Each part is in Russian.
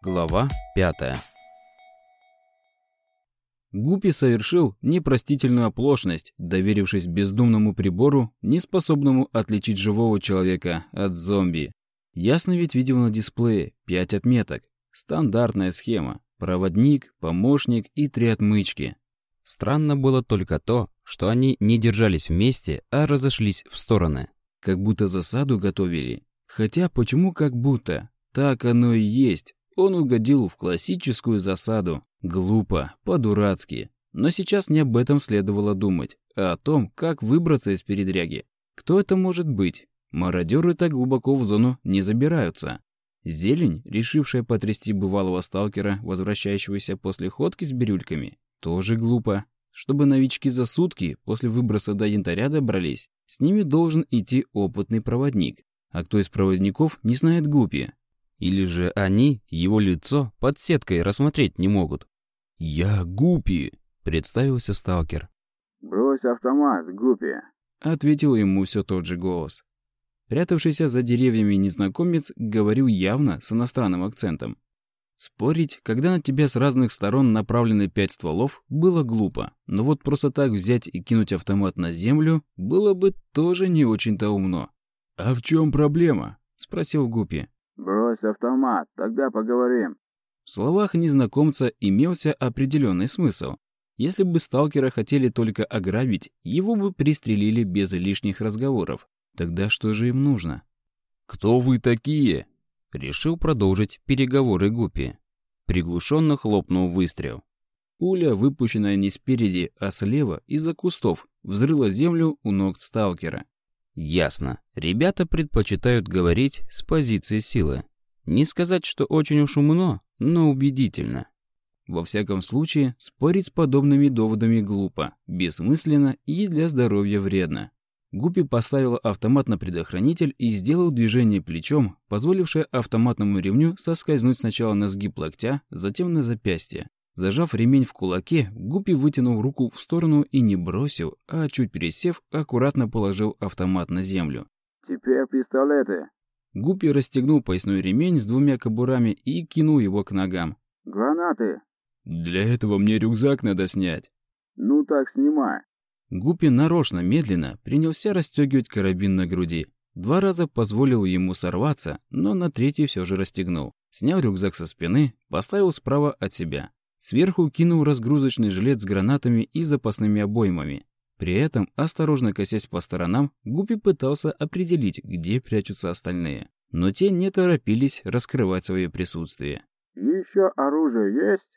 Глава 5 Гуппи совершил непростительную оплошность, доверившись бездумному прибору, неспособному отличить живого человека от зомби. Ясно ведь видел на дисплее 5 отметок. Стандартная схема. Проводник, помощник и три отмычки. Странно было только то, что они не держались вместе, а разошлись в стороны. Как будто засаду готовили. Хотя почему как будто? Так оно и есть. Он угодил в классическую засаду. Глупо, по-дурацки. Но сейчас не об этом следовало думать, а о том, как выбраться из передряги. Кто это может быть? Мародеры так глубоко в зону не забираются. Зелень, решившая потрясти бывалого сталкера, возвращающегося после ходки с бирюльками, тоже глупо. Чтобы новички за сутки после выброса до янтаря добрались, с ними должен идти опытный проводник. А кто из проводников не знает Гупи? Или же они его лицо под сеткой рассмотреть не могут? «Я Гупи», — представился сталкер. «Брось автомат, Гупи», — ответил ему все тот же голос. Прятавшийся за деревьями незнакомец говорил явно с иностранным акцентом. Спорить, когда на тебя с разных сторон направлены пять стволов, было глупо. Но вот просто так взять и кинуть автомат на землю было бы тоже не очень-то умно. «А в чем проблема?» – спросил Гупи. «Брось автомат, тогда поговорим». В словах незнакомца имелся определенный смысл. Если бы сталкера хотели только ограбить, его бы пристрелили без лишних разговоров. Тогда что же им нужно? «Кто вы такие?» Решил продолжить переговоры Гуппи. Приглушенно хлопнул выстрел. Пуля, выпущенная не спереди, а слева, из-за кустов, взрыла землю у ног сталкера. Ясно. Ребята предпочитают говорить с позиции силы. Не сказать, что очень уж умно, но убедительно. Во всяком случае, спорить с подобными доводами глупо, бессмысленно и для здоровья вредно. Гуппи поставил автомат на предохранитель и сделал движение плечом, позволившее автоматному ремню соскользнуть сначала на сгиб локтя, затем на запястье. Зажав ремень в кулаке, Гуппи вытянул руку в сторону и не бросил, а чуть пересев, аккуратно положил автомат на землю. «Теперь пистолеты». Гуппи расстегнул поясной ремень с двумя кобурами и кинул его к ногам. «Гранаты». «Для этого мне рюкзак надо снять». «Ну так снимай». Гуппи нарочно медленно принялся расстегивать карабин на груди. Два раза позволил ему сорваться, но на третий все же расстегнул. Снял рюкзак со спины, поставил справа от себя. Сверху кинул разгрузочный жилет с гранатами и запасными обоймами. При этом, осторожно косясь по сторонам, Гуппи пытался определить, где прячутся остальные. Но те не торопились раскрывать свое присутствие. «Еще оружие есть?»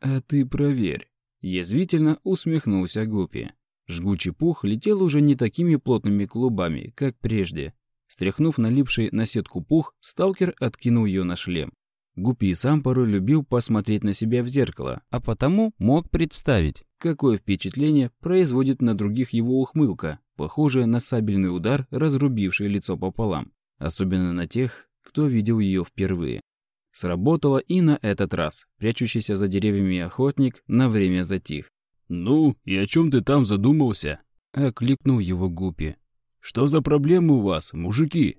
«А ты проверь», — язвительно усмехнулся Гуппи. Жгучий пух летел уже не такими плотными клубами, как прежде. Стряхнув налипший на сетку пух, сталкер откинул ее на шлем. Гуппи сам порой любил посмотреть на себя в зеркало, а потому мог представить, какое впечатление производит на других его ухмылка, похожая на сабельный удар, разрубивший лицо пополам. Особенно на тех, кто видел ее впервые. Сработало и на этот раз. Прячущийся за деревьями охотник на время затих. «Ну, и о чем ты там задумался?» — окликнул его Гупи. «Что за проблемы у вас, мужики?»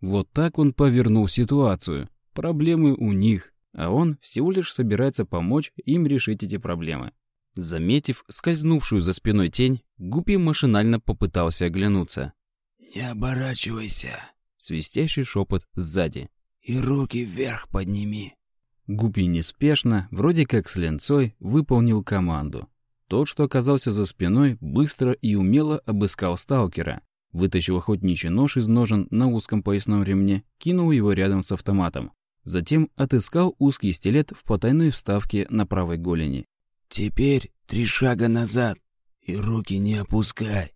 Вот так он повернул ситуацию. Проблемы у них, а он всего лишь собирается помочь им решить эти проблемы. Заметив скользнувшую за спиной тень, Гупи машинально попытался оглянуться. «Не оборачивайся!» — свистящий шепот сзади. «И руки вверх подними!» Гупи неспешно, вроде как с ленцой, выполнил команду. Тот, что оказался за спиной, быстро и умело обыскал сталкера. Вытащил охотничий нож из ножен на узком поясном ремне, кинул его рядом с автоматом. Затем отыскал узкий стилет в потайной вставке на правой голени. «Теперь три шага назад и руки не опускай!»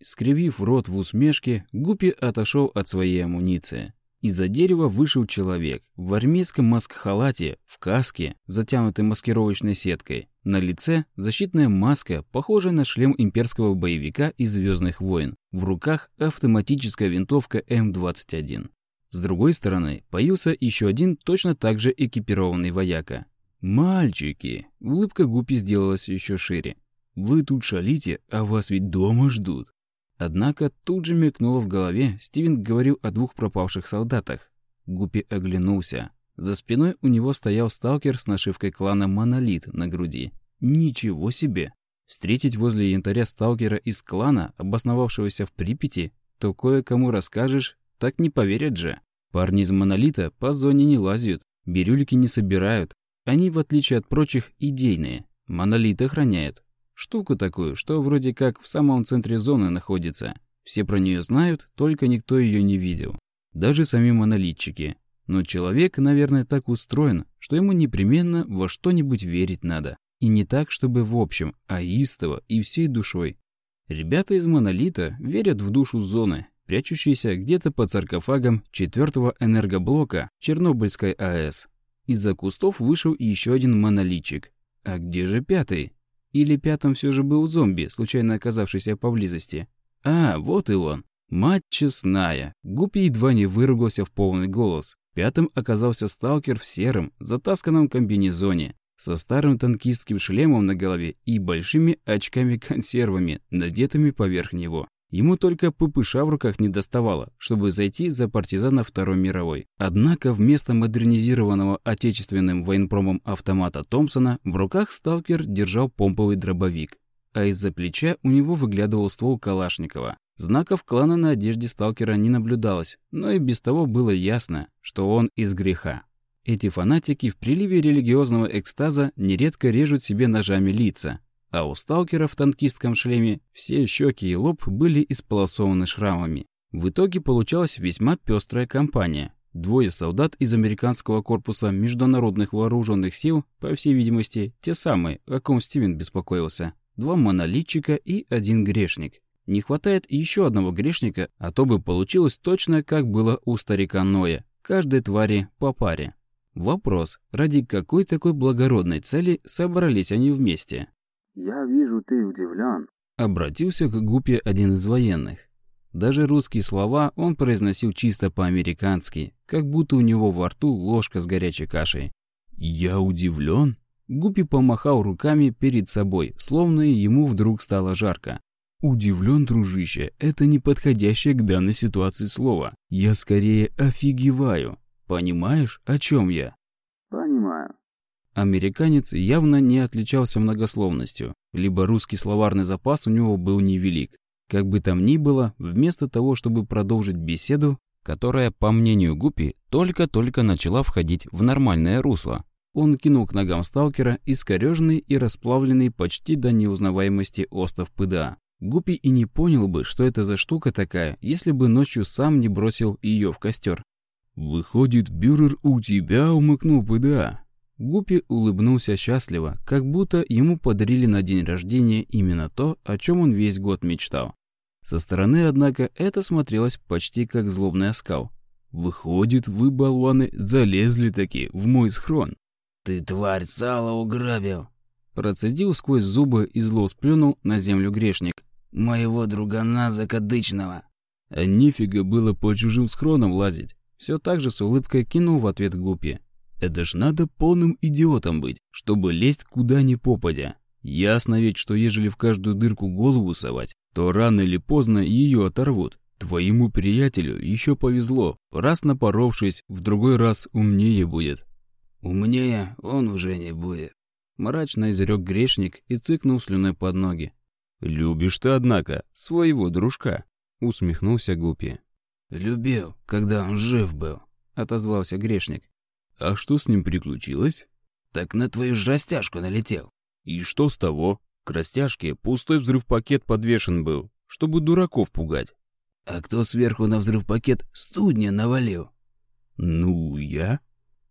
Скривив рот в усмешке, Гупи отошел от своей амуниции. Из-за дерева вышел человек в армейском маск-халате, в каске, затянутой маскировочной сеткой. На лице защитная маска, похожая на шлем имперского боевика из «Звездных войн». В руках автоматическая винтовка М-21. С другой стороны, появился еще один точно так же экипированный вояка. «Мальчики!» Улыбка Гупи сделалась еще шире. «Вы тут шалите, а вас ведь дома ждут». Однако тут же мелькнуло в голове, Стивен говорил о двух пропавших солдатах. Гупи оглянулся. За спиной у него стоял сталкер с нашивкой клана «Монолит» на груди. Ничего себе! Встретить возле янтаря сталкера из клана, обосновавшегося в Припяти, то кое-кому расскажешь, так не поверят же. Парни из «Монолита» по зоне не лазят, бирюльки не собирают. Они, в отличие от прочих, идейные. «Монолит» охраняет. Штуку такую, что вроде как в самом центре зоны находится. Все про нее знают, только никто ее не видел. Даже сами монолитчики. Но человек, наверное, так устроен, что ему непременно во что-нибудь верить надо. И не так, чтобы в общем, а истово и всей душой. Ребята из монолита верят в душу зоны, прячущейся где-то под саркофагом четвертого энергоблока Чернобыльской АЭС. Из-за кустов вышел еще один монолитчик. А где же пятый? Или пятым все же был зомби, случайно оказавшийся поблизости? А, вот и он. Мать честная. Гуппи едва не выругался в полный голос. Пятым оказался сталкер в сером, затасканном комбинезоне, со старым танкистским шлемом на голове и большими очками-консервами, надетыми поверх него. Ему только ППШ в руках не доставало, чтобы зайти за партизана Второй мировой. Однако вместо модернизированного отечественным военпромом автомата Томпсона в руках сталкер держал помповый дробовик, а из-за плеча у него выглядывал ствол Калашникова. Знаков клана на одежде сталкера не наблюдалось, но и без того было ясно, что он из греха. Эти фанатики в приливе религиозного экстаза нередко режут себе ножами лица, а у сталкера в танкистском шлеме все щеки и лоб были исполосованы шрамами. В итоге получалась весьма пестрая компания. Двое солдат из американского корпуса международных вооруженных сил, по всей видимости, те самые, о ком Стивен беспокоился. Два монолитчика и один грешник. Не хватает еще одного грешника, а то бы получилось точно, как было у старика Ноя. Каждой твари по паре. Вопрос, ради какой такой благородной цели собрались они вместе? «Я вижу, ты удивлен. Обратился к Гупе один из военных. Даже русские слова он произносил чисто по-американски, как будто у него во рту ложка с горячей кашей. «Я удивлен?» Гупи помахал руками перед собой, словно ему вдруг стало жарко. Удивлен, дружище, это не подходящее к данной ситуации слово. Я скорее офигеваю. Понимаешь, о чем я? Американец явно не отличался многословностью, либо русский словарный запас у него был невелик. Как бы там ни было, вместо того, чтобы продолжить беседу, которая, по мнению Гупи, только-только начала входить в нормальное русло, он кинул к ногам сталкера искореженный и расплавленный почти до неузнаваемости остов ПДА. Гупи и не понял бы, что это за штука такая, если бы ночью сам не бросил ее в костер. «Выходит, Бюрер у тебя умыкнул ПДА?» Гупи улыбнулся счастливо, как будто ему подарили на день рождения именно то, о чем он весь год мечтал. Со стороны, однако, это смотрелось почти как злобный оскал. «Выходит, вы, болваны, залезли таки в мой схрон». «Ты, тварь, сало уграбил!» Процедил сквозь зубы и зло сплюнул на землю грешник моего другана закадычного. А нифига было по чужим схронам лазить. Все так же с улыбкой кинул в ответ Гупи. Это ж надо полным идиотом быть, чтобы лезть куда ни попадя. Ясно ведь, что ежели в каждую дырку голову совать, то рано или поздно ее оторвут. Твоему приятелю еще повезло, раз напоровшись, в другой раз умнее будет. Умнее он уже не будет. Мрачно изрек грешник и цыкнул слюной под ноги. «Любишь ты, однако, своего дружка», — усмехнулся Гупи. «Любил, когда он жив был», — отозвался грешник. «А что с ним приключилось?» «Так на твою ж растяжку налетел». «И что с того? К растяжке пустой взрыв-пакет подвешен был, чтобы дураков пугать». «А кто сверху на взрыв-пакет студня навалил?» «Ну, я?»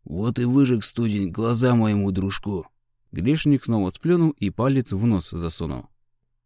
«Вот и выжег студень глаза моему дружку». Грешник снова сплюнул и палец в нос засунул.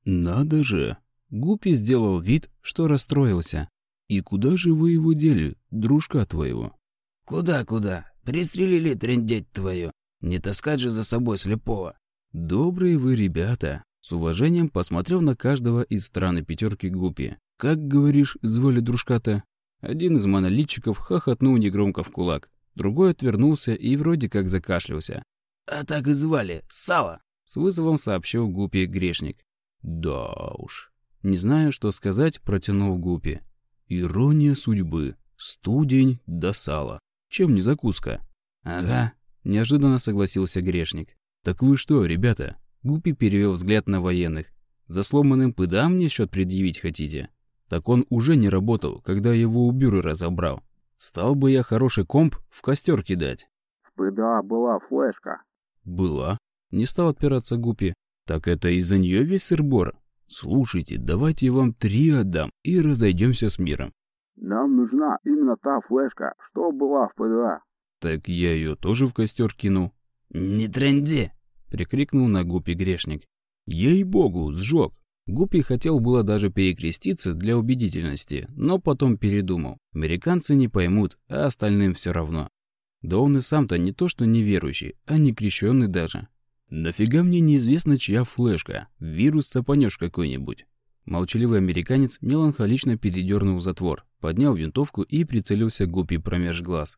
«Надо же!» Гуппи сделал вид, что расстроился. «И куда же вы его дели, дружка твоего?» «Куда-куда? Пристрелили трендеть твою. Не таскать же за собой слепого». «Добрые вы ребята!» С уважением посмотрел на каждого из страны пятерки Гуппи. «Как, говоришь, звали дружка-то?» Один из монолитчиков хохотнул негромко в кулак. Другой отвернулся и вроде как закашлялся. «А так и звали. Сало!» С вызовом сообщил Гуппи грешник. Да уж. Не знаю, что сказать, протянул Гупи. Ирония судьбы. Студень до сала. Чем не закуска? Ага. Неожиданно согласился грешник. Так вы что, ребята? Гупи перевел взгляд на военных. За сломанным пыдам мне счет предъявить хотите? Так он уже не работал, когда его у бюро разобрал. Стал бы я хороший комп в костер кидать. В ПДА была флешка. Была. Не стал отпираться Гупи. Так это из-за нее весь сырбор. Слушайте, давайте я вам три отдам и разойдемся с миром. Нам нужна именно та флешка, что была в ПДА. Так я ее тоже в костер кину. Не тренди, прикрикнул на Гупи грешник. Ей-богу, сжег. Гупи хотел было даже перекреститься для убедительности, но потом передумал. Американцы не поймут, а остальным все равно. Да он и сам-то не то что неверующий, а не крещенный даже. Нафига мне неизвестно чья флешка, вирус цапанешь какой-нибудь. Молчаливый американец меланхолично передернул затвор, поднял винтовку и прицелился Гупи промеж глаз.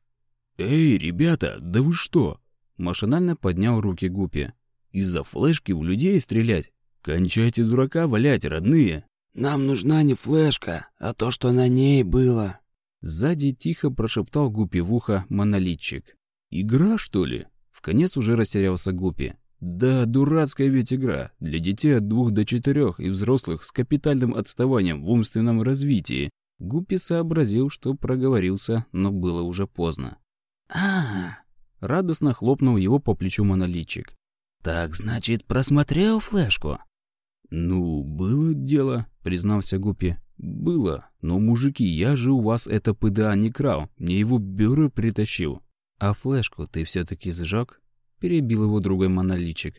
«Эй, ребята, да вы что?» Машинально поднял руки Гупи. «Из-за флешки в людей стрелять? Кончайте дурака валять, родные!» «Нам нужна не флешка, а то, что на ней было!» Сзади тихо прошептал Гупи в ухо монолитчик. «Игра, что ли?» Вконец уже растерялся Гупи. «Да, дурацкая ведь игра. Для детей от двух до четырех и взрослых с капитальным отставанием в умственном развитии». Гупи сообразил, что проговорился, но было уже поздно. а, Радостно хлопнул его по плечу монолитчик. «Так, значит, просмотрел флешку?» «Ну, было дело», — признался Гупи. «Было. Но, мужики, я же у вас это ПДА не крал. Мне его бюро притащил». «А флешку ты все таки сжег?» — перебил его другой монолитчик.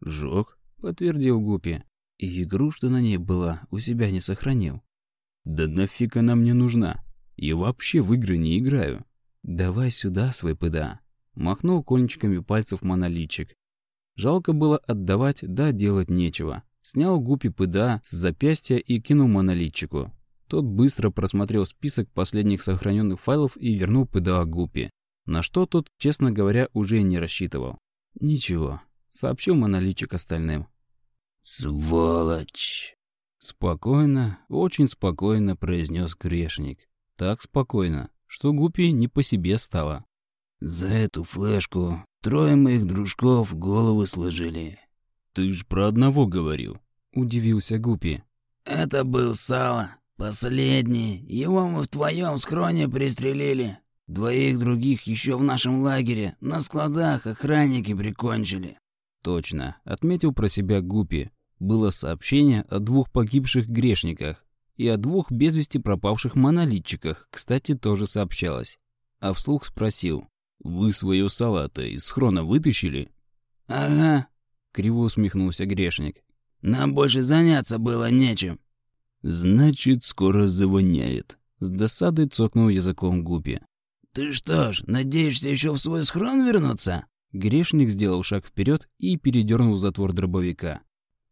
«Сжег», — подтвердил Гупи. «И игру, что на ней была, у себя не сохранил». «Да нафиг она мне нужна? Я вообще в игры не играю». «Давай сюда свой ПДА», — махнул кончиками пальцев монолитчик. Жалко было отдавать, да делать нечего. Снял Гупи ПДА с запястья и кинул монолитчику. Тот быстро просмотрел список последних сохраненных файлов и вернул ПДА Гупи. На что тот, честно говоря, уже не рассчитывал. «Ничего», — сообщил монолитчик остальным. «Сволочь!» Спокойно, очень спокойно произнес грешник. Так спокойно, что Гупи не по себе стало. «За эту флешку трое моих дружков головы сложили». «Ты ж про одного говорил», — удивился Гупи. «Это был Сало, последний. Его мы в твоем схроне пристрелили. Двоих других еще в нашем лагере, на складах охранники прикончили». «Точно», — отметил про себя Гупи. Было сообщение о двух погибших грешниках и о двух без вести пропавших монолитчиках, кстати, тоже сообщалось. А вслух спросил. «Вы свое салата из схрона вытащили?» «Ага», — криво усмехнулся грешник. «Нам больше заняться было нечем». «Значит, скоро завоняет», — с досадой цокнул языком Гупи. «Ты что ж, надеешься еще в свой схрон вернуться?» Грешник сделал шаг вперед и передернул затвор дробовика.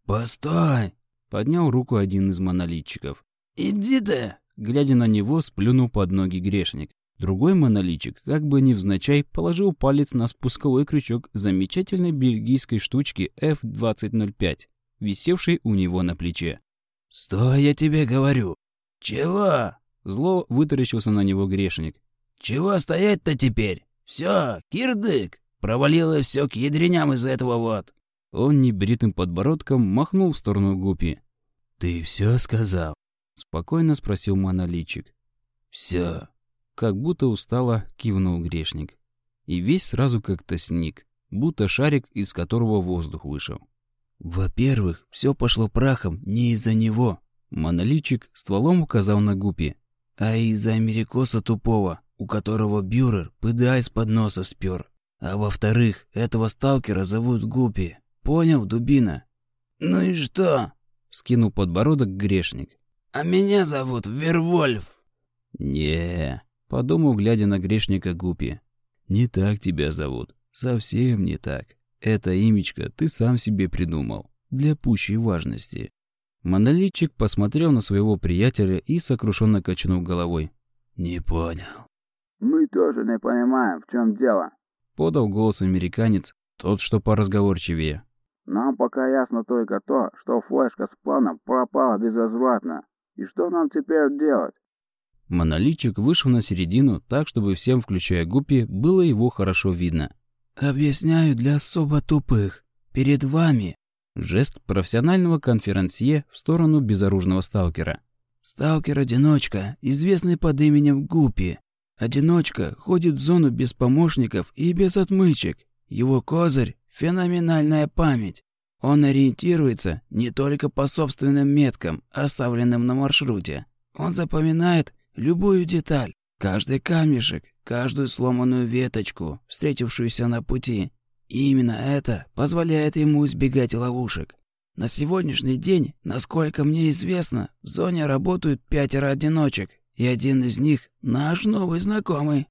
«Постой!» — поднял руку один из монолитчиков. «Иди ты!» Глядя на него, сплюнул под ноги грешник. Другой монолитчик, как бы невзначай, положил палец на спусковой крючок замечательной бельгийской штучки F-2005, висевшей у него на плече. «Стой, я тебе говорю!» «Чего?» Зло вытаращился на него грешник. «Чего стоять-то теперь? Все, кирдык! Провалило все к ядреням из-за этого вот!» Он небритым подбородком махнул в сторону Гупи. «Ты все сказал?» Спокойно спросил монолитчик. «Все!» Как будто устало кивнул грешник. И весь сразу как-то сник, будто шарик, из которого воздух вышел. «Во-первых, все пошло прахом не из-за него», — монолитчик стволом указал на Гупи, «а из-за америкоса тупого, у которого бюрер ПДА из-под носа спер. А во-вторых, этого сталкера зовут Гупи. Понял, дубина?» «Ну и что?» — скинул подбородок грешник. «А меня зовут Вервольф». «Не, Подумал, глядя на грешника Гупи. «Не так тебя зовут. Совсем не так. Это имечко ты сам себе придумал. Для пущей важности». Монолитчик посмотрел на своего приятеля и сокрушенно качнул головой. «Не понял». «Мы тоже не понимаем, в чем дело», — подал голос американец, тот, что поразговорчивее. «Нам пока ясно только то, что флешка с планом пропала безвозвратно. И что нам теперь делать?» Монолитчик вышел на середину так, чтобы всем, включая Гуппи, было его хорошо видно. «Объясняю для особо тупых. Перед вами...» Жест профессионального конферансье в сторону безоружного сталкера. «Сталкер-одиночка, известный под именем Гуппи. Одиночка ходит в зону без помощников и без отмычек. Его козырь – феноменальная память. Он ориентируется не только по собственным меткам, оставленным на маршруте. Он запоминает любую деталь, каждый камешек, каждую сломанную веточку, встретившуюся на пути. И именно это позволяет ему избегать ловушек. На сегодняшний день, насколько мне известно, в зоне работают пятеро одиночек, и один из них – наш новый знакомый.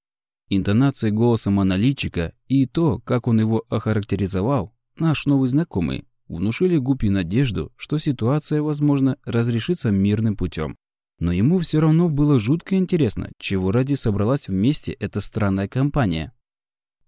Интонации голоса монолитчика и то, как он его охарактеризовал, наш новый знакомый, внушили Гупи надежду, что ситуация, возможно, разрешится мирным путем. Но ему все равно было жутко интересно, чего ради собралась вместе эта странная компания.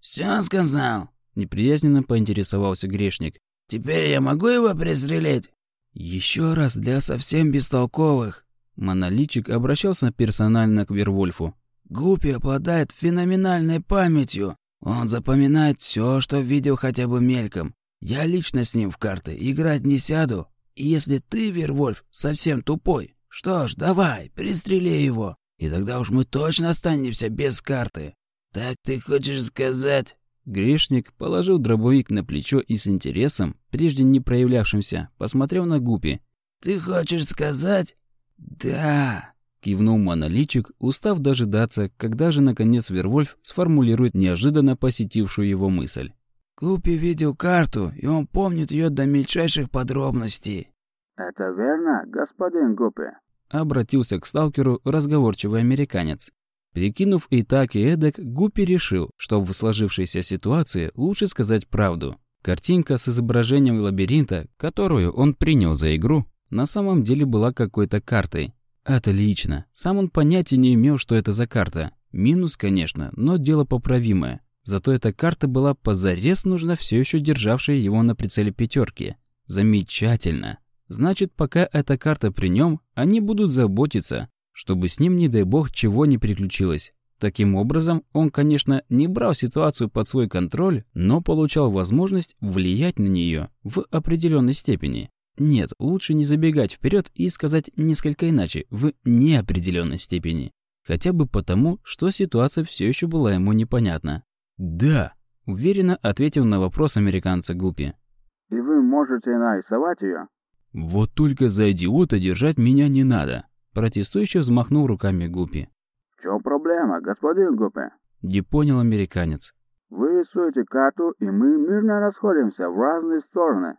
«Все сказал?» – неприязненно поинтересовался грешник. «Теперь я могу его пристрелить?» «Еще раз для совсем бестолковых». Монолитчик обращался персонально к Вервольфу. «Гуппи обладает феноменальной памятью. Он запоминает все, что видел хотя бы мельком. Я лично с ним в карты играть не сяду. И если ты, Вервольф, совсем тупой, что ж, давай, пристрели его. И тогда уж мы точно останемся без карты. Так ты хочешь сказать? Грешник положил дробовик на плечо и с интересом, прежде не проявлявшимся, посмотрел на Гупи. «Ты хочешь сказать?» «Да», — кивнул монолитчик, устав дожидаться, когда же, наконец, Вервольф сформулирует неожиданно посетившую его мысль. Гуппи видел карту, и он помнит ее до мельчайших подробностей. «Это верно, господин Гуппи?» Обратился к сталкеру разговорчивый американец. Перекинув и так, и эдак, Гуппи решил, что в сложившейся ситуации лучше сказать правду. Картинка с изображением лабиринта, которую он принял за игру, на самом деле была какой-то картой. Отлично. Сам он понятия не имел, что это за карта. Минус, конечно, но дело поправимое. Зато эта карта была позарез нужна все еще державшей его на прицеле пятерки. Замечательно. Значит, пока эта карта при нем, они будут заботиться, чтобы с ним, не дай бог, чего не приключилось. Таким образом, он, конечно, не брал ситуацию под свой контроль, но получал возможность влиять на нее в определенной степени. Нет, лучше не забегать вперед и сказать несколько иначе, в неопределенной степени. Хотя бы потому, что ситуация все еще была ему непонятна. «Да», — уверенно ответил на вопрос американца Гупи. «И вы можете нарисовать ее?» «Вот только за идиота держать меня не надо», — протестующе взмахнул руками Гупи. «В чем проблема, господин Гупи?» Не понял американец. «Вы рисуете карту, и мы мирно расходимся в разные стороны».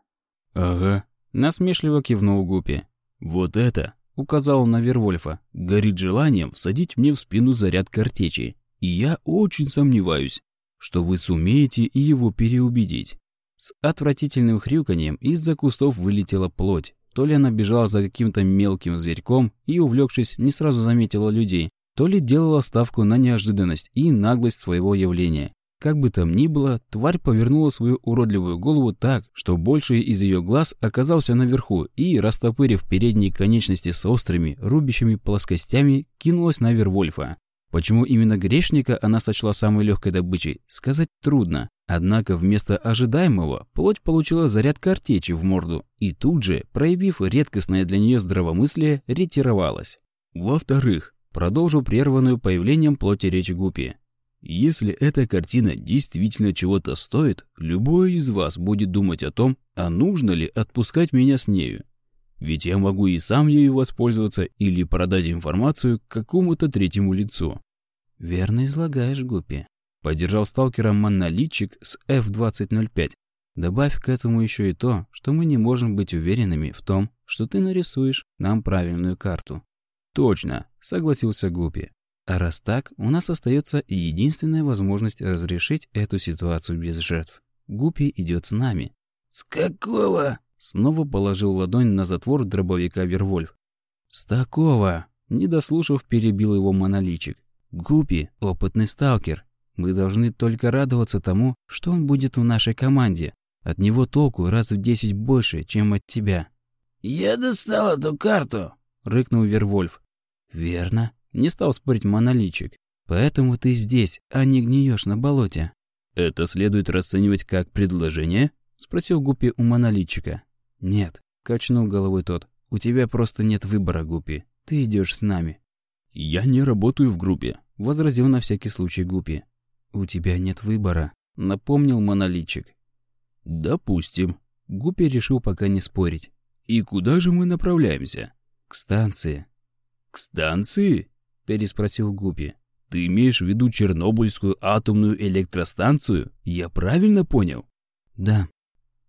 «Ага», — насмешливо кивнул Гупи. «Вот это», — указал он на Вервольфа, — «горит желанием всадить мне в спину заряд картечи. И я очень сомневаюсь, что вы сумеете его переубедить. С отвратительным хрюканьем из-за кустов вылетела плоть. То ли она бежала за каким-то мелким зверьком и, увлекшись, не сразу заметила людей, то ли делала ставку на неожиданность и наглость своего явления. Как бы там ни было, тварь повернула свою уродливую голову так, что больший из ее глаз оказался наверху и, растопырив передние конечности с острыми, рубящими плоскостями, кинулась на Вервольфа. Почему именно грешника она сочла самой легкой добычей, сказать трудно. Однако вместо ожидаемого плоть получила заряд картечи в морду и тут же, проявив редкостное для нее здравомыслие, ретировалась. Во-вторых, продолжу прерванную появлением плоти речь Гупи. Если эта картина действительно чего-то стоит, любой из вас будет думать о том, а нужно ли отпускать меня с нею. Ведь я могу и сам ею воспользоваться или продать информацию какому-то третьему лицу. Верно излагаешь, Гуппи. Поддержал сталкера монолитчик с F-2005. Добавь к этому еще и то, что мы не можем быть уверенными в том, что ты нарисуешь нам правильную карту. Точно, согласился Гуппи. А раз так, у нас остается единственная возможность разрешить эту ситуацию без жертв. Гуппи идет с нами. С какого? Снова положил ладонь на затвор дробовика Вервольф. «С такого!» Не дослушав, перебил его моноличик. «Гупи — опытный сталкер. Мы должны только радоваться тому, что он будет в нашей команде. От него толку раз в десять больше, чем от тебя». «Я достал эту карту!» — рыкнул Вервольф. «Верно. Не стал спорить монолитчик. «Поэтому ты здесь, а не гниешь на болоте». «Это следует расценивать как предложение?» – спросил Гуппи у монолитчика. «Нет», – качнул головой тот. «У тебя просто нет выбора, Гуппи. Ты идешь с нами». «Я не работаю в группе», – возразил на всякий случай Гуппи. «У тебя нет выбора», – напомнил монолитчик. «Допустим». Гуппи решил пока не спорить. «И куда же мы направляемся?» «К станции». «К станции?» – переспросил Гуппи. «Ты имеешь в виду Чернобыльскую атомную электростанцию? Я правильно понял?» «Да».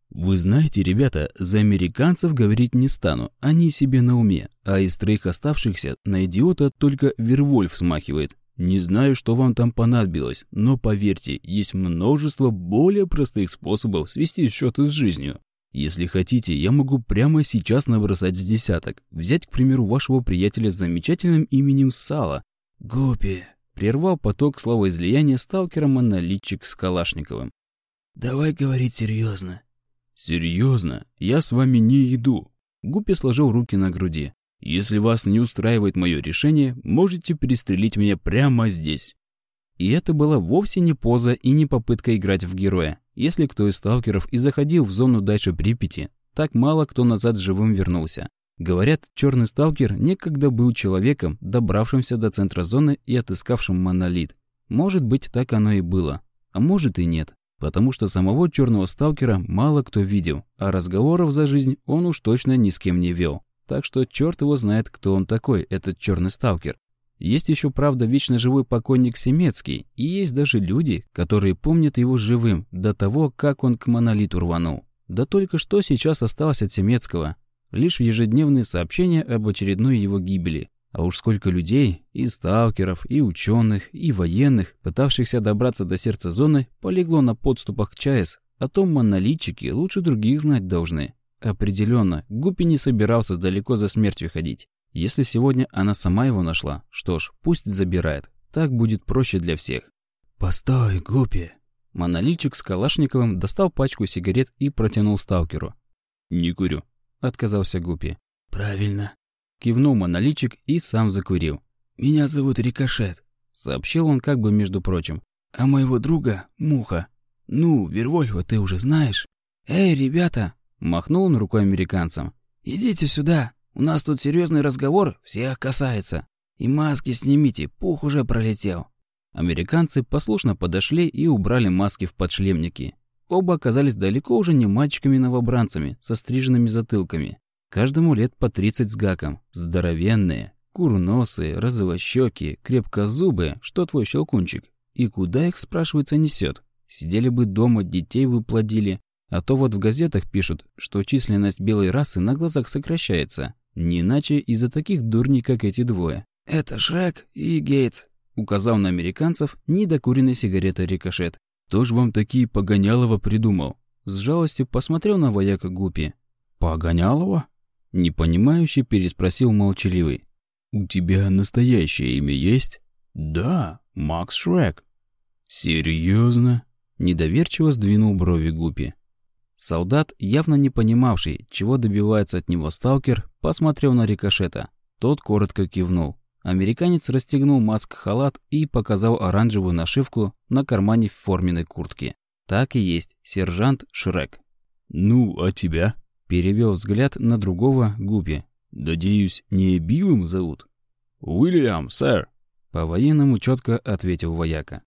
«Вы знаете, ребята, за американцев говорить не стану, они себе на уме, а из троих оставшихся на идиота только Вервольф смахивает. Не знаю, что вам там понадобилось, но поверьте, есть множество более простых способов свести счеты с жизнью. Если хотите, я могу прямо сейчас набросать с десяток. Взять, к примеру, вашего приятеля с замечательным именем Сала. Гупи. Прервал поток словоизлияния сталкера-монолитчик с Калашниковым. Давай говорить серьезно. Серьезно? Я с вами не иду. Гупи сложил руки на груди. Если вас не устраивает мое решение, можете перестрелить меня прямо здесь. И это была вовсе не поза и не попытка играть в героя. Если кто из сталкеров и заходил в зону дальше Припяти, так мало кто назад живым вернулся. Говорят, черный сталкер некогда был человеком, добравшимся до центра зоны и отыскавшим монолит. Может быть, так оно и было. А может и нет. Потому что самого черного сталкера мало кто видел, а разговоров за жизнь он уж точно ни с кем не вел. Так что черт его знает, кто он такой, этот черный сталкер. Есть еще, правда, вечно живой покойник Семецкий, и есть даже люди, которые помнят его живым до того, как он к монолиту рванул. Да только что сейчас осталось от Семецкого? Лишь ежедневные сообщения об очередной его гибели. А уж сколько людей, и сталкеров, и ученых, и военных, пытавшихся добраться до сердца зоны, полегло на подступах к ЧАЭС. О том монолитчики лучше других знать должны. Определенно, Гуппи не собирался далеко за смертью ходить. Если сегодня она сама его нашла, что ж, пусть забирает. Так будет проще для всех. «Постой, Гуппи!» Монолитчик с Калашниковым достал пачку сигарет и протянул сталкеру. «Не курю», — отказался Гуппи. «Правильно», — кивнул монолитчик и сам закурил. «Меня зовут Рикошет», — сообщил он как бы между прочим. «А моего друга — Муха. Ну, Вервольфа ты уже знаешь. Эй, ребята!» — махнул он рукой американцам. «Идите сюда!» У нас тут серьезный разговор, всех касается. И маски снимите, пух уже пролетел». Американцы послушно подошли и убрали маски в подшлемники. Оба оказались далеко уже не мальчиками-новобранцами со стриженными затылками. Каждому лет по 30 с гаком. Здоровенные, курносые, розовощёкие, крепкозубые, что твой щелкунчик. И куда их, спрашивается, несет? Сидели бы дома, детей выплодили. А то вот в газетах пишут, что численность белой расы на глазах сокращается. Не иначе из-за таких дурней, как эти двое. «Это Шрек и Гейтс», — указал на американцев недокуренной сигаретой рикошет. «Кто ж вам такие Погонялова придумал?» С жалостью посмотрел на вояка Гупи. «Погонялова?» Непонимающе переспросил молчаливый. «У тебя настоящее имя есть?» «Да, Макс Шрек». «Серьезно?» Недоверчиво сдвинул брови Гупи. Солдат, явно не понимавший, чего добивается от него сталкер, посмотрел на рикошета. Тот коротко кивнул. Американец расстегнул маск-халат и показал оранжевую нашивку на кармане в форменной куртке. Так и есть, сержант Шрек. «Ну, а тебя?» – перевел взгляд на другого Гупи. «Надеюсь, не Биллом зовут?» «Уильям, сэр!» – по-военному четко ответил вояка.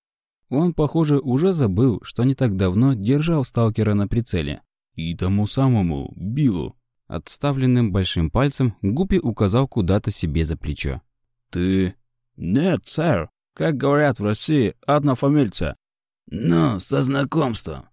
Он, похоже, уже забыл, что не так давно держал сталкера на прицеле. И тому самому, Биллу. Отставленным большим пальцем Гупи указал куда-то себе за плечо. «Ты...» «Нет, сэр. Как говорят в России, однофамильца». «Ну, со знакомством».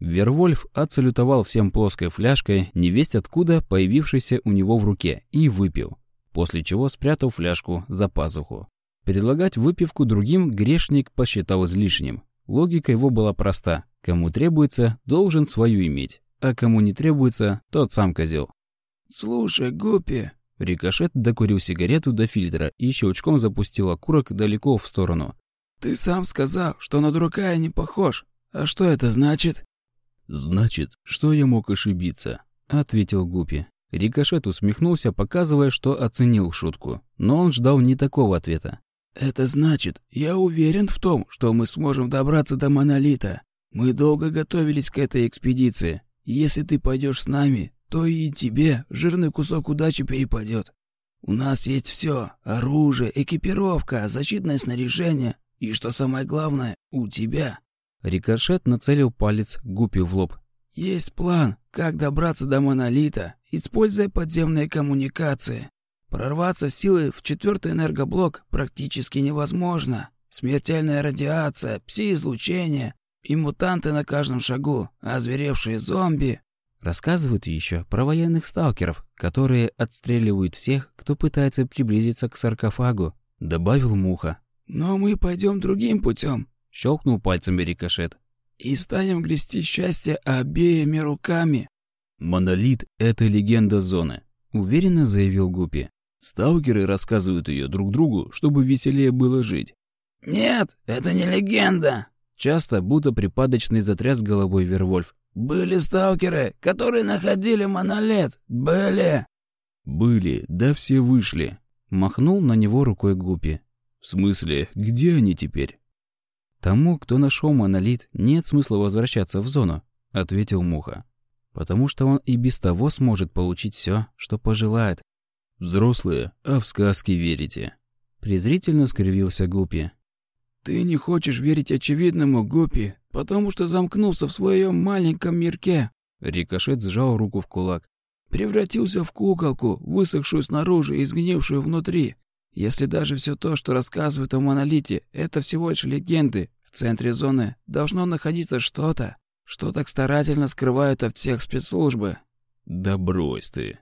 Вервольф отсалютовал всем плоской фляжкой, невесть откуда появившейся у него в руке, и выпил, после чего спрятал фляжку за пазуху. Предлагать выпивку другим грешник посчитал излишним. Логика его была проста. Кому требуется, должен свою иметь. А кому не требуется, тот сам козел. «Слушай, Гуппи...» Рикошет докурил сигарету до фильтра и щелчком запустил окурок далеко в сторону. «Ты сам сказал, что на дурака я не похож. А что это значит?» «Значит, что я мог ошибиться», — ответил Гуппи. Рикошет усмехнулся, показывая, что оценил шутку. Но он ждал не такого ответа. Это значит, я уверен в том, что мы сможем добраться до Монолита. Мы долго готовились к этой экспедиции. Если ты пойдешь с нами, то и тебе жирный кусок удачи перепадет. У нас есть все: оружие, экипировка, защитное снаряжение и, что самое главное, у тебя. Рикошет нацелил палец Гупи в лоб. Есть план, как добраться до Монолита, используя подземные коммуникации. Прорваться силой в четвертый энергоблок практически невозможно. Смертельная радиация, пси-излучение и мутанты на каждом шагу, озверевшие зомби. Рассказывают еще про военных сталкеров, которые отстреливают всех, кто пытается приблизиться к саркофагу, добавил Муха. Но мы пойдем другим путем, щелкнул пальцами рикошет. И станем грести счастье обеими руками. Монолит — это легенда зоны, уверенно заявил Гупи. Сталкеры рассказывают ее друг другу, чтобы веселее было жить. «Нет, это не легенда!» Часто, будто припадочный затряс головой Вервольф. «Были сталкеры, которые находили монолит! Были!» «Были, да все вышли!» Махнул на него рукой Гупи. «В смысле, где они теперь?» «Тому, кто нашел монолит, нет смысла возвращаться в зону», — ответил Муха. «Потому что он и без того сможет получить все, что пожелает, Взрослые, а в сказки верите. Презрительно скривился Гупи. Ты не хочешь верить очевидному, Гупи, потому что замкнулся в своем маленьком мирке. Рикошет сжал руку в кулак. Превратился в куколку, высохшую снаружи и сгнившую внутри. Если даже все то, что рассказывают о монолите, это всего лишь легенды, в центре зоны должно находиться что-то, что так старательно скрывают от всех спецслужбы. Да брось ты.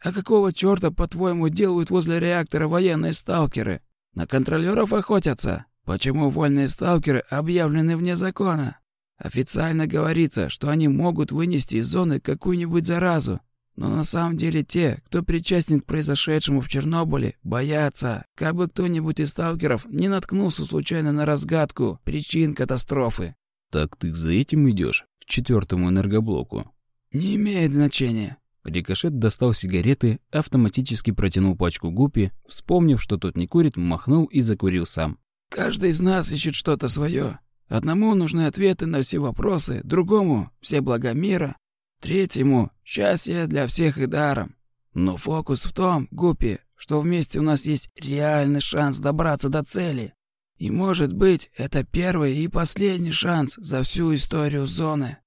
А какого черта, по-твоему, делают возле реактора военные сталкеры? На контролеров охотятся? Почему вольные сталкеры объявлены вне закона? Официально говорится, что они могут вынести из зоны какую-нибудь заразу. Но на самом деле те, кто причастен к произошедшему в Чернобыле, боятся, как бы кто-нибудь из сталкеров не наткнулся случайно на разгадку причин катастрофы. Так ты за этим идешь к четвертому энергоблоку? Не имеет значения. Рикошет достал сигареты, автоматически протянул пачку гупи, вспомнив, что тот не курит, махнул и закурил сам. «Каждый из нас ищет что-то свое. Одному нужны ответы на все вопросы, другому — все блага мира, третьему — счастье для всех и даром. Но фокус в том, Гупи, что вместе у нас есть реальный шанс добраться до цели. И, может быть, это первый и последний шанс за всю историю зоны».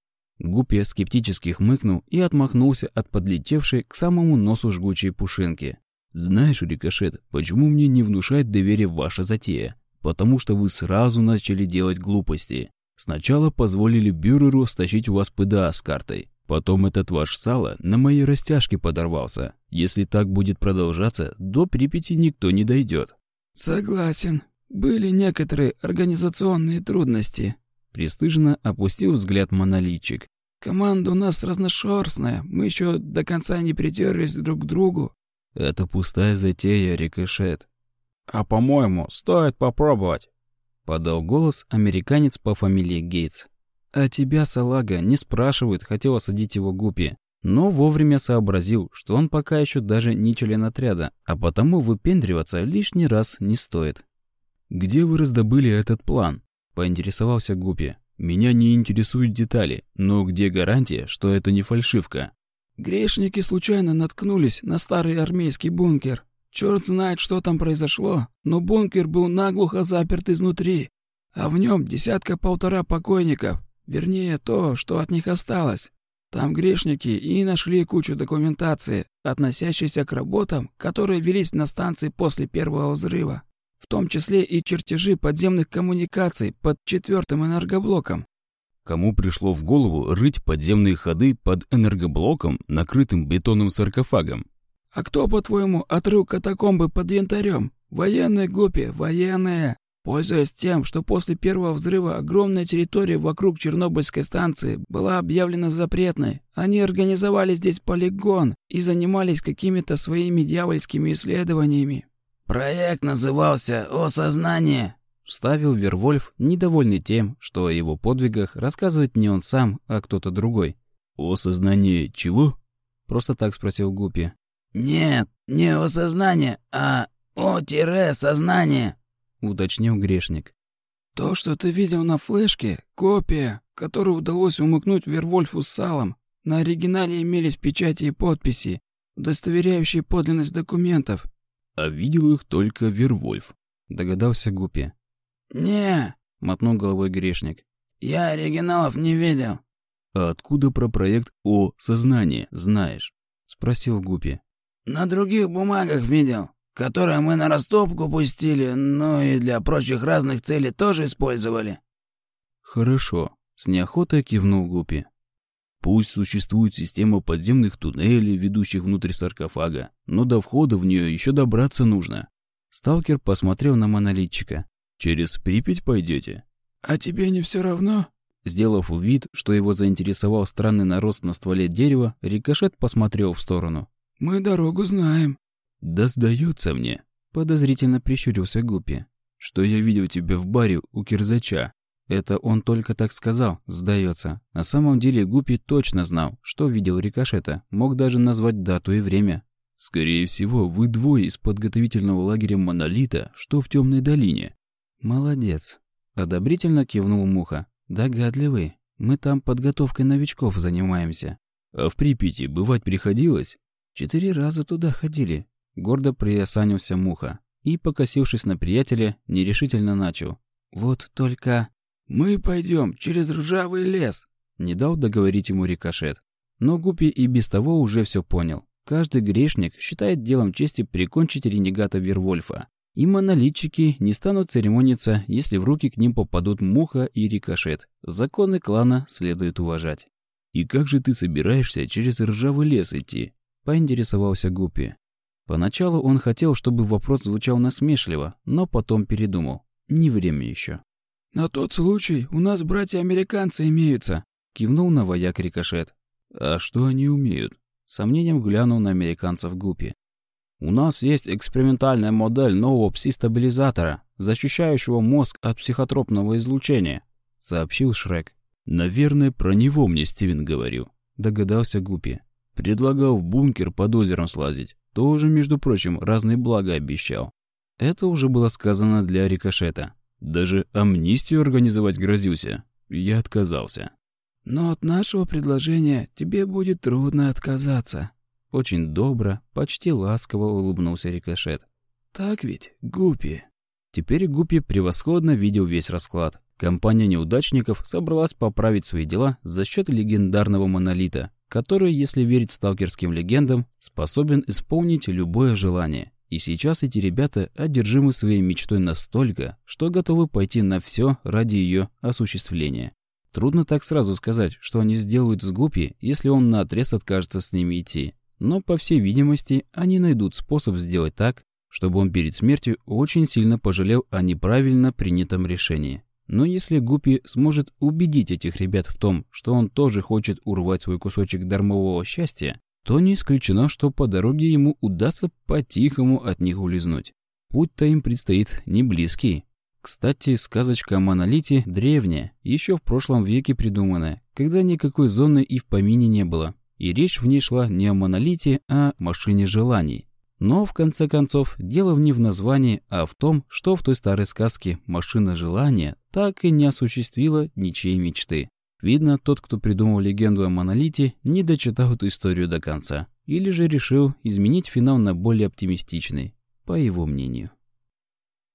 Гуппи скептически хмыкнул и отмахнулся от подлетевшей к самому носу жгучей пушинки. «Знаешь, Рикошет, почему мне не внушает доверие ваша затея? Потому что вы сразу начали делать глупости. Сначала позволили Бюреру стащить у вас ПДА с картой. Потом этот ваш сало на моей растяжке подорвался. Если так будет продолжаться, до Припяти никто не дойдет. «Согласен. Были некоторые организационные трудности», Престыженно опустил взгляд монолитчик. «Команда у нас разношерстная, мы еще до конца не притерлись друг к другу». «Это пустая затея, рикошет». «А по-моему, стоит попробовать», — подал голос американец по фамилии Гейтс. «А тебя, салага, не спрашивают, хотел осадить его Гупи, но вовремя сообразил, что он пока еще даже не член отряда, а потому выпендриваться лишний раз не стоит». «Где вы раздобыли этот план?» Поинтересовался Гупи. «Меня не интересуют детали, но где гарантия, что это не фальшивка?» «Грешники случайно наткнулись на старый армейский бункер. Черт знает, что там произошло, но бункер был наглухо заперт изнутри, а в нем десятка-полтора покойников, вернее, то, что от них осталось. Там грешники и нашли кучу документации, относящейся к работам, которые велись на станции после первого взрыва том числе и чертежи подземных коммуникаций под четвертым энергоблоком. Кому пришло в голову рыть подземные ходы под энергоблоком, накрытым бетонным саркофагом? А кто, по-твоему, отрыл катакомбы под янтарем? Военные гопи, военные. Пользуясь тем, что после первого взрыва огромная территория вокруг Чернобыльской станции была объявлена запретной, они организовали здесь полигон и занимались какими-то своими дьявольскими исследованиями. «Проект назывался «Осознание», — вставил Вервольф, недовольный тем, что о его подвигах рассказывает не он сам, а кто-то другой. «Осознание чего?» — просто так спросил Гупи. «Нет, не осознание, а О-сознание», — уточнил грешник. «То, что ты видел на флешке, копия, которую удалось умыкнуть Вервольфу с салом. На оригинале имелись печати и подписи, удостоверяющие подлинность документов». «А видел их только Вервольф», — догадался Гупи. «Не», — мотнул головой грешник. «Я оригиналов не видел». «А откуда про проект «О сознании» знаешь?» — спросил Гупи. «На других бумагах видел, которые мы на растопку пустили, но и для прочих разных целей тоже использовали». «Хорошо», — с неохотой кивнул Гупи. «Пусть существует система подземных туннелей, ведущих внутрь саркофага, но до входа в нее еще добраться нужно». Сталкер посмотрел на монолитчика. «Через Припять пойдете?» «А тебе не все равно?» Сделав вид, что его заинтересовал странный нарост на стволе дерева, рикошет посмотрел в сторону. «Мы дорогу знаем». «Да сдается мне», — подозрительно прищурился Гуппи, «что я видел тебя в баре у Кирзача. Это он только так сказал, сдается. На самом деле Гуппи точно знал, что видел рикошета, мог даже назвать дату и время. Скорее всего, вы двое из подготовительного лагеря «Монолита», что в темной долине. «Молодец», — одобрительно кивнул Муха. «Догадливый. Мы там подготовкой новичков занимаемся». «А в Припяти бывать приходилось?» «Четыре раза туда ходили», — гордо приосанился Муха. И, покосившись на приятеля, нерешительно начал. «Вот только...» «Мы пойдем через ржавый лес», — не дал договорить ему рикошет. Но Гупи и без того уже все понял. Каждый грешник считает делом чести прикончить ренегата Вервольфа. И монолитчики не станут церемониться, если в руки к ним попадут муха и рикошет. Законы клана следует уважать. «И как же ты собираешься через ржавый лес идти?» – поинтересовался Гуппи. Поначалу он хотел, чтобы вопрос звучал насмешливо, но потом передумал. Не время еще. «На тот случай у нас братья-американцы имеются», – кивнул на вояк рикошет. «А что они умеют?» Сомнением глянул на американцев Гуппи. У нас есть экспериментальная модель нового пси-стабилизатора, защищающего мозг от психотропного излучения», — сообщил Шрек. «Наверное, про него мне Стивен говорил», — догадался Гупи. «Предлагал в бункер под озером слазить. Тоже, между прочим, разные блага обещал». Это уже было сказано для рикошета. Даже амнистию организовать грозился. Я отказался. «Но от нашего предложения тебе будет трудно отказаться», очень добро, почти ласково улыбнулся Рикошет. «Так ведь, Гупи?» Теперь Гупи превосходно видел весь расклад. Компания неудачников собралась поправить свои дела за счет легендарного монолита, который, если верить сталкерским легендам, способен исполнить любое желание. И сейчас эти ребята одержимы своей мечтой настолько, что готовы пойти на все ради ее осуществления. Трудно так сразу сказать, что они сделают с Гупи, если он наотрез откажется с ними идти. Но, по всей видимости, они найдут способ сделать так, чтобы он перед смертью очень сильно пожалел о неправильно принятом решении. Но если Гупи сможет убедить этих ребят в том, что он тоже хочет урвать свой кусочек дармового счастья, то не исключено, что по дороге ему удастся по-тихому от них улизнуть. Путь-то им предстоит не близкий. Кстати, сказочка о монолите древняя, еще в прошлом веке придуманная, когда никакой зоны и в помине не было и речь в ней шла не о монолите, а о машине желаний. Но, в конце концов, дело не в названии, а в том, что в той старой сказке «Машина желания» так и не осуществила ничьей мечты. Видно, тот, кто придумал легенду о монолите, не дочитал эту историю до конца. Или же решил изменить финал на более оптимистичный, по его мнению.